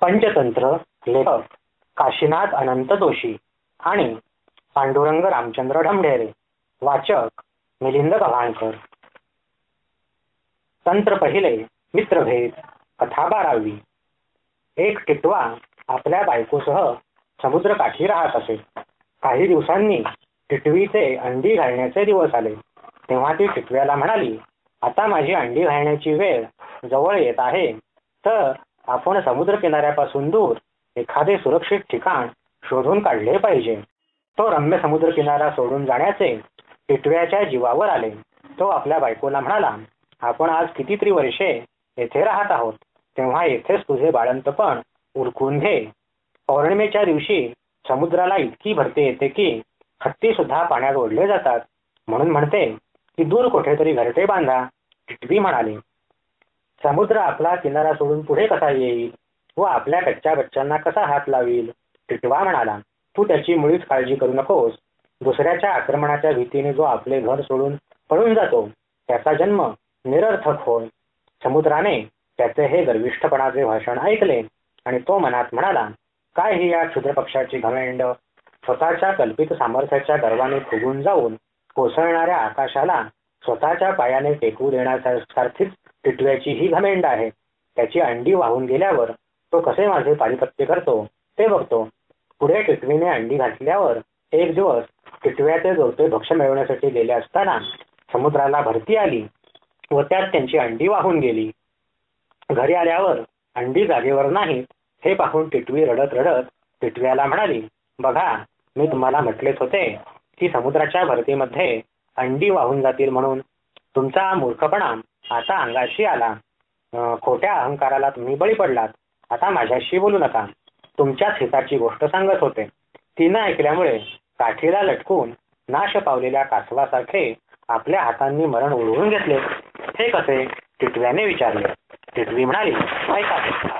पंचतंत्र लेखक काशीनाथ अनंत जोशी आणि पांडुरंग रामचंद्र ढमढेरे वाचक मिलिंद गव्हाणकर. तंत्र पहिले मित्रभेद कथा बारावी. एक टिटवा आपल्या बायकोसह समुद्रकाठी राहत असे. काही दिवसांनी टिटवीचे अंडी घालण्याचे दिवस आले. तेव्हा ती टिटव्याला म्हणाली आता माझी अंडी घालण्याची वेळ जवळ येत आहे. तर आपण समुद्र किनाऱ्यापासून दूर एखादे सुरक्षित ठिकाण शोधून काढले पाहिजे. तो रम्य समुद्र किनारा सोडून जाण्याचे टिटव्याच्या जीवावर आले. तो आपल्या बायकोला म्हणाला आपण आज कितीतरी वर्षे येथे राहत आहोत. तेव्हा येथेच तुझे बाळंतपण उरकून घे. पौर्णिमेच्या दिवशी समुद्राला इतकी भरती येते की हत्ती सुद्धा पाण्यात ओढले जातात. म्हणून म्हणते की दूर कुठेतरी घरटे बांधा टिटवी म्हणाली. समुद्र आपला किनारा सोडून पुढे कसा येईल? व आपल्या कच्च्या बच्चांना कसा हात लावील? टिटवा म्हणाला तू त्याची मुळीच काळजी करू नकोस. दुसऱ्याच्या आक्रमणाच्या भीतीने जो आपले घर सोडून पळून जातो त्याचा जन्म निरर्थक होय. समुद्राने त्याचे हे गर्विष्ठपणाचे भाषण ऐकले आणि तो मनात म्हणाला काय ही या क्षुद्र पक्षाची घमेंड? स्वतःच्या कल्पित सामर्थ्याच्या गर्वाने फुगून जाऊन कोसळणाऱ्या आकाशाला स्वतःच्या पायाने टेकू देण्यासारखीच टिटव्याची ही घमेंड आहे. त्याची अंडी वाहून गेल्यावर तो कसे माझे पारिपत्य करतो ते बघतो. पुढे टिटवीने अंडी घातल्यावर एक दिवस टिटव्याचे गवते भक्ष मिळवण्यासाठी गेले असताना समुद्राला भरती आली व त्यात त्यांची अंडी वाहून गेली. घरी आल्यावर अंडी जागेवर नाही हे पाहून टिटवी रडत रडत टिटव्याला म्हणाली बघा मी तुम्हाला म्हटलेच होते की समुद्राच्या भरतीमध्ये अंडी वाहून जातील म्हणून. तुमचा मूर्खपणा आता अंगाशी आला. खोट्या अहंकाराला तुम्ही बळी पडलात. आता माझ्याशी बोलू नका. तुमच्याच हिताची गोष्ट सांगत होते. तिनं ऐकल्यामुळे काठीला लटकून नाश पावलेल्या कासवासारखे आपल्या हातांनी मरण ओढवून घेतले. हे कसे? टिटव्याने विचारले. टिटवी म्हणाली ऐका.